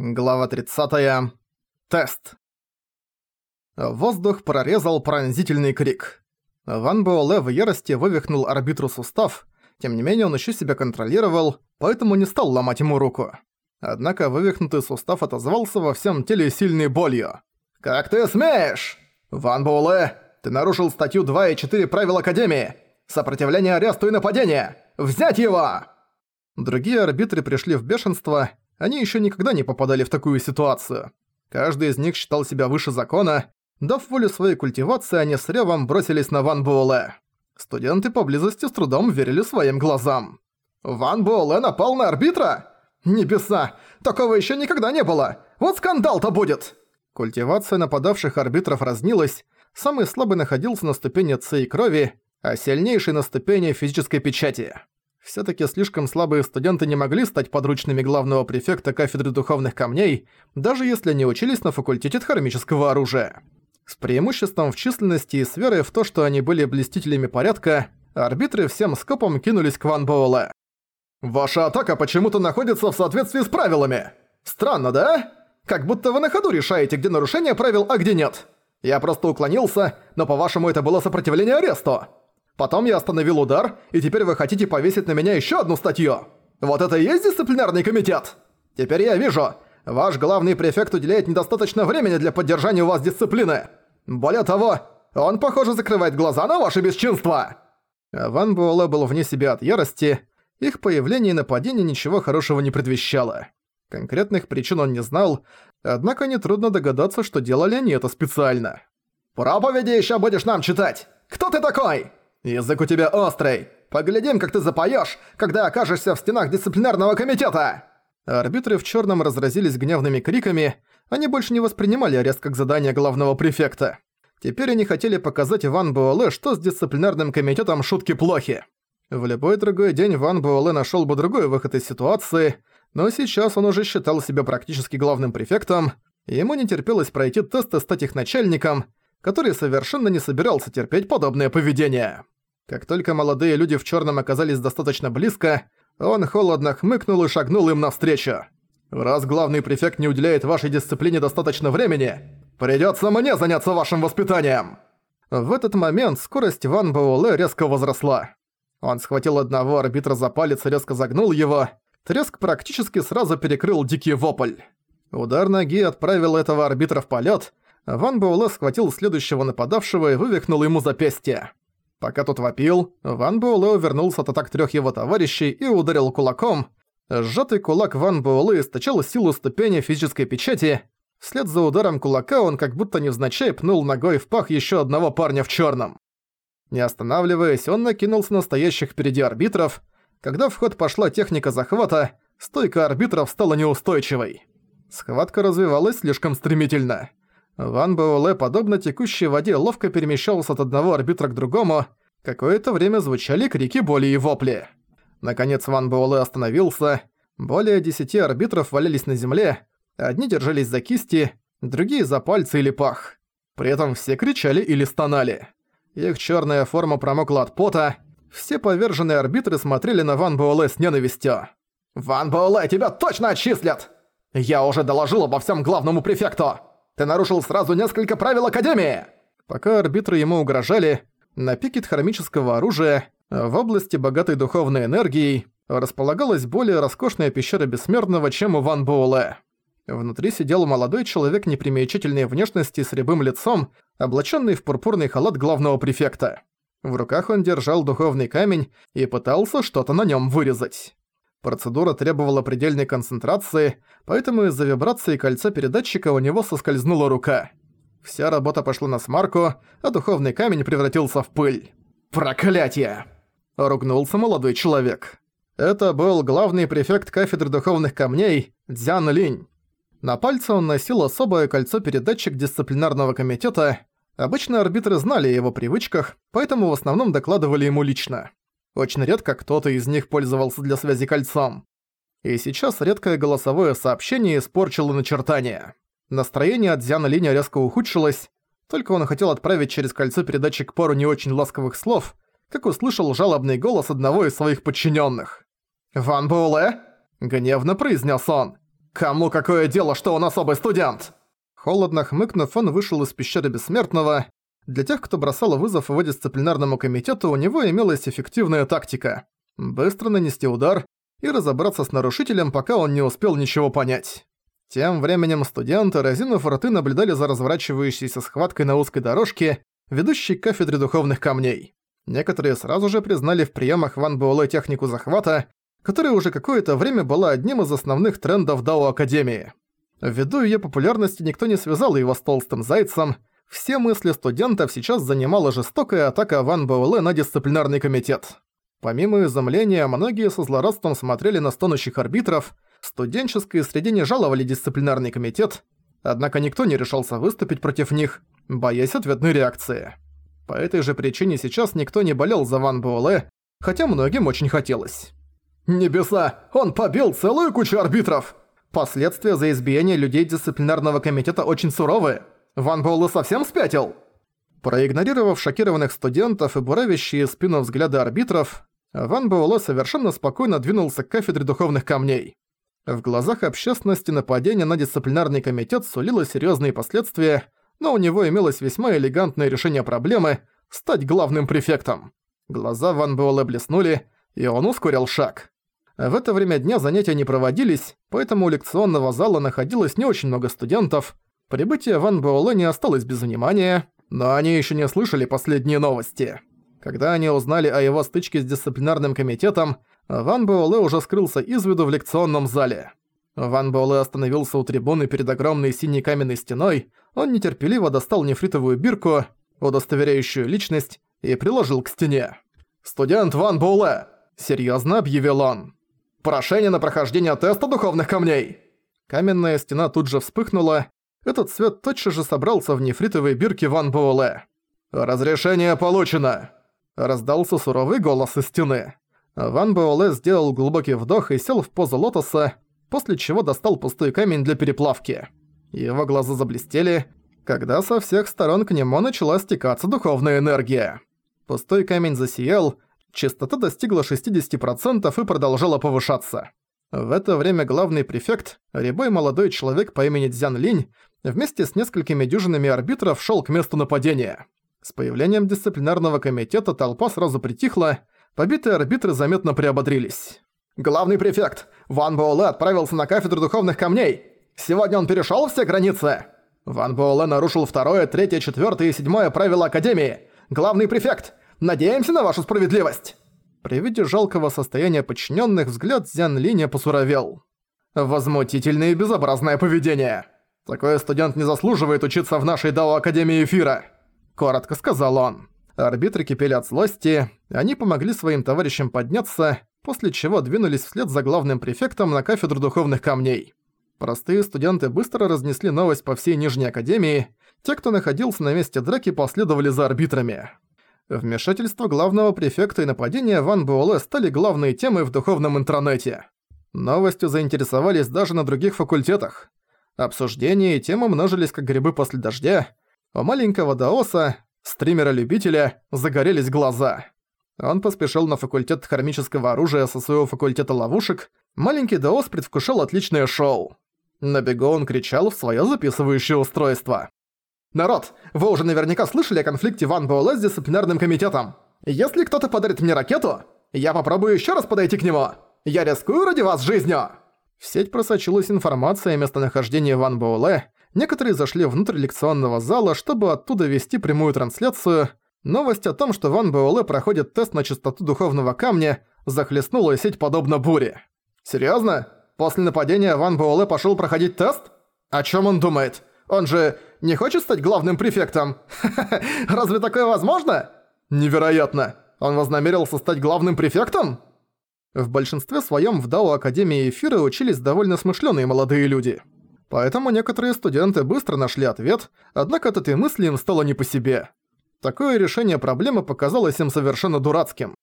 Глава 30. Тест. Воздух прорезал пронзительный крик. Ван Буэлэ в ярости вывихнул арбитру сустав, тем не менее он еще себя контролировал, поэтому не стал ломать ему руку. Однако вывихнутый сустав отозвался во всем теле сильной болью. «Как ты смеешь? Ван Буэлэ, ты нарушил статью 2 и 4 правил Академии! Сопротивление аресту и нападение! Взять его!» Другие арбитры пришли в бешенство они еще никогда не попадали в такую ситуацию. Каждый из них считал себя выше закона. Дав волю своей культивации, они с ревом бросились на Ван Буэлэ. Студенты поблизости с трудом верили своим глазам. «Ван Буэлэ напал на арбитра? Небеса! Такого еще никогда не было! Вот скандал-то будет!» Культивация нападавших арбитров разнилась. Самый слабый находился на ступени ци и крови, а сильнейший на ступени физической печати. Всё-таки слишком слабые студенты не могли стать подручными главного префекта кафедры духовных камней, даже если они учились на факультете хромического оружия. С преимуществом в численности и с верой в то, что они были блестителями порядка, арбитры всем скопом кинулись к Ван Боула. «Ваша атака почему-то находится в соответствии с правилами! Странно, да? Как будто вы на ходу решаете, где нарушение правил, а где нет. Я просто уклонился, но по-вашему это было сопротивление аресту!» Потом я остановил удар, и теперь вы хотите повесить на меня еще одну статью. Вот это и есть дисциплинарный комитет? Теперь я вижу, ваш главный префект уделяет недостаточно времени для поддержания у вас дисциплины. Более того, он, похоже, закрывает глаза на ваше бесчинство!» Ван Буэлэ был вне себя от ярости. Их появление и нападение ничего хорошего не предвещало. Конкретных причин он не знал, однако нетрудно догадаться, что делали они это специально. «Проповеди еще будешь нам читать! Кто ты такой?» Язык у тебя острый. Поглядим, как ты запоешь, когда окажешься в стенах дисциплинарного комитета!» Арбитры в черном разразились гневными криками. Они больше не воспринимали арест как задание главного префекта. Теперь они хотели показать Ван Буэлэ, что с дисциплинарным комитетом шутки плохи. В любой другой день Ван Буэлэ нашел бы другой выход из ситуации, но сейчас он уже считал себя практически главным префектом, и ему не терпелось пройти тест и стать их начальником, который совершенно не собирался терпеть подобное поведение. Как только молодые люди в черном оказались достаточно близко, он холодно хмыкнул и шагнул им навстречу. «Раз главный префект не уделяет вашей дисциплине достаточно времени, придется мне заняться вашим воспитанием!» В этот момент скорость Ван Боуле резко возросла. Он схватил одного арбитра за палец и резко загнул его. Треск практически сразу перекрыл дикий вопль. Удар ноги отправил этого арбитра в полет. Ван Боуле схватил следующего нападавшего и вывихнул ему запястье. Пока тот вопил, Ван Буэлэ увернулся от атак трёх его товарищей и ударил кулаком. Сжатый кулак Ван Буэлэ источал силу ступени физической печати. Вслед за ударом кулака он как будто невзначай пнул ногой в пах ещё одного парня в чёрном. Не останавливаясь, он накинулся на стоящих впереди арбитров. Когда в ход пошла техника захвата, стойка арбитров стала неустойчивой. Схватка развивалась слишком стремительно. Ван Буэлэ, подобно текущей воде, ловко перемещался от одного арбитра к другому. Какое-то время звучали крики боли и вопли. Наконец Ван Буэлэ остановился. Более десяти арбитров валялись на земле. Одни держались за кисти, другие за пальцы или пах. При этом все кричали или стонали. Их черная форма промокла от пота. Все поверженные арбитры смотрели на Ван Буэлэ с ненавистью. «Ван Буэлэ, тебя точно отчислят! Я уже доложил обо всем главному префекту!» Ты нарушил сразу несколько правил Академии!» Пока арбитры ему угрожали, на пике хромического оружия, в области богатой духовной энергией, располагалась более роскошная пещера Бессмертного, чем у Ван Буэлэ. Внутри сидел молодой человек непримечательной внешности с рябым лицом, облаченный в пурпурный халат главного префекта. В руках он держал духовный камень и пытался что-то на нем вырезать. Процедура требовала предельной концентрации, поэтому из-за вибрации кольца передатчика у него соскользнула рука. Вся работа пошла на смарку, а духовный камень превратился в пыль. «Проклятие!» – ругнулся молодой человек. Это был главный префект кафедры духовных камней Дзян Линь. На пальце он носил особое кольцо-передатчик дисциплинарного комитета. Обычно арбитры знали о его привычках, поэтому в основном докладывали ему лично. Очень редко кто-то из них пользовался для связи кольцом. И сейчас редкое голосовое сообщение испорчило начертание. Настроение от Зяна Линя резко ухудшилось, только он хотел отправить через кольцо передатчик пару не очень ласковых слов, как услышал жалобный голос одного из своих подчиненных. «Ван Буэлэ?» – гневно произнес он. «Кому какое дело, что он особый студент?» Холодно хмыкнув, он вышел из пещеры Бессмертного для тех, кто бросал вызов его дисциплинарному комитету, у него имелась эффективная тактика – быстро нанести удар и разобраться с нарушителем, пока он не успел ничего понять. Тем временем студенты, разинув роты наблюдали за разворачивающейся схваткой на узкой дорожке, ведущей к кафедре духовных камней. Некоторые сразу же признали в приемах Ван Буэлэ технику захвата, которая уже какое-то время была одним из основных трендов Дао Академии. Ввиду ее популярности никто не связал его с толстым зайцем – все мысли студентов сейчас занимала жестокая атака Ван Боулэ на дисциплинарный комитет. Помимо изумления, многие со злорадством смотрели на стонущих арбитров, студенческой среде не жаловали дисциплинарный комитет, однако никто не решался выступить против них, боясь ответной реакции. По этой же причине сейчас никто не болел за Ван Буэлэ, хотя многим очень хотелось. «Небеса! Он побил целую кучу арбитров!» Последствия за избиение людей дисциплинарного комитета очень суровые. Ван Боулы совсем спятил?» Проигнорировав шокированных студентов и буравящие спину взгляды арбитров, Ван Боулы совершенно спокойно двинулся к кафедре духовных камней. В глазах общественности нападение на дисциплинарный комитет сулило серьезные последствия, но у него имелось весьма элегантное решение проблемы – стать главным префектом. Глаза Ван Буэлэ блеснули, и он ускорил шаг. В это время дня занятия не проводились, поэтому у лекционного зала находилось не очень много студентов, Прибытие Ван Буэлэ не осталось без внимания, но они еще не слышали последние новости. Когда они узнали о его стычке с дисциплинарным комитетом, Ван Буэлэ уже скрылся из виду в лекционном зале. Ван Буэлэ остановился у трибуны перед огромной синей каменной стеной, он нетерпеливо достал нефритовую бирку, удостоверяющую личность, и приложил к стене. «Студент Ван Буэлэ!» – серьезно объявил он. «Прошение на прохождение теста духовных камней!» Каменная стена тут же вспыхнула, этот свет тотчас же собрался в нефритовой бирке Ван Буэлэ. «Разрешение получено!» Раздался суровый голос из стены. Ван Буэлэ сделал глубокий вдох и сел в позу лотоса, после чего достал пустой камень для переплавки. Его глаза заблестели, когда со всех сторон к нему начала стекаться духовная энергия. Пустой камень засиял, частота достигла 60% и продолжала повышаться. В это время главный префект, рябой молодой человек по имени Дзян Линь, вместе с несколькими дюжинами арбитров шел к месту нападения. С появлением дисциплинарного комитета толпа сразу притихла, побитые арбитры заметно приободрились. «Главный префект! Ван Боуле отправился на кафедру духовных камней! Сегодня он перешел все границы!» «Ван Боуле нарушил второе, третье, четвертое и седьмое правила Академии! Главный префект! Надеемся на вашу справедливость!» При виде жалкого состояния подчиненных взгляд Зян Линя посуровел. «Возмутительное и безобразное поведение!» «Такой студент не заслуживает учиться в нашей Дао Академии Эфира», — коротко сказал он. Арбитры кипели от злости, они помогли своим товарищам подняться, после чего двинулись вслед за главным префектом на кафедру духовных камней. Простые студенты быстро разнесли новость по всей Нижней Академии, те, кто находился на месте драки, последовали за арбитрами. Вмешательство главного префекта и нападение Ван Буэлэ стали главной темой в духовном интернете. Новостью заинтересовались даже на других факультетах. Обсуждения и темы множились как грибы после дождя. У маленького Даоса, стримера-любителя, загорелись глаза. Он поспешил на факультет хромического оружия со своего факультета ловушек. Маленький Даос предвкушал отличное шоу. На бегу он кричал в своё записывающее устройство. «Народ, вы уже наверняка слышали о конфликте Ван Буэлэ с дисциплинарным комитетом. Если кто-то подарит мне ракету, я попробую ещё раз подойти к нему. Я рискую ради вас жизнью!» В сеть просочилась информация о местонахождении Ван Боуле, некоторые зашли внутрь лекционного зала, чтобы оттуда вести прямую трансляцию. Новость о том, что Ван Боуле проходит тест на чистоту духовного камня, захлестнула сеть подобно буре. Серьезно? После нападения Ван Боуле пошел проходить тест? О чем он думает? Он же не хочет стать главным префектом? Разве такое возможно?» «Невероятно! Он вознамерился стать главным префектом?» В большинстве своем в Дао Академии Эфира учились довольно смышленые молодые люди. Поэтому некоторые студенты быстро нашли ответ, однако от этой мысли им стало не по себе. Такое решение проблемы показалось им совершенно дурацким.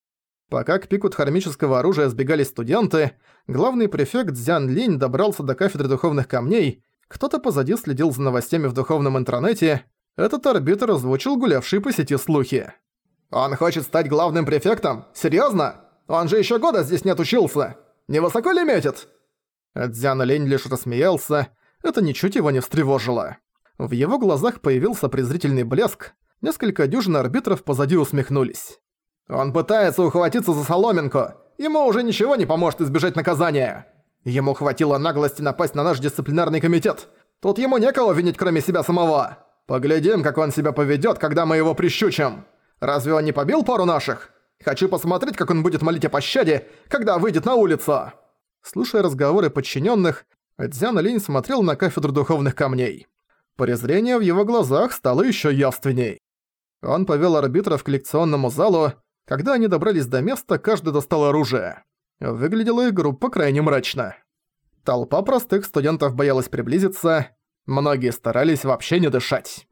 Пока к пику дхармического оружия сбегали студенты, главный префект Дзян Линь добрался до кафедры духовных камней, кто-то позади следил за новостями в духовном интернете, этот арбитр озвучил гулявшие по сети слухи. «Он хочет стать главным префектом? Серьезно? Он же еще года здесь не отучился! Невысоко ли метит?» Дзян Лень лишь рассмеялся, это ничуть его не встревожило. В его глазах появился презрительный блеск, несколько дюжин арбитров позади усмехнулись. «Он пытается ухватиться за соломинку! Ему уже ничего не поможет избежать наказания! Ему хватило наглости напасть на наш дисциплинарный комитет! Тут ему некого винить, кроме себя самого! Поглядим, как он себя поведёт, когда мы его прищучим! Разве он не побил пару наших? Хочу посмотреть, как он будет молить о пощаде, когда выйдет на улицу!» Слушая разговоры подчиненных, Дзян Линь смотрел на кафедру духовных камней. Презрение в его глазах стало еще явственней. Он повел арбитров в лекционному залу. Когда они добрались до места, каждый достал оружие. Выглядела их группа крайне мрачно. Толпа простых студентов боялась приблизиться, многие старались вообще не дышать.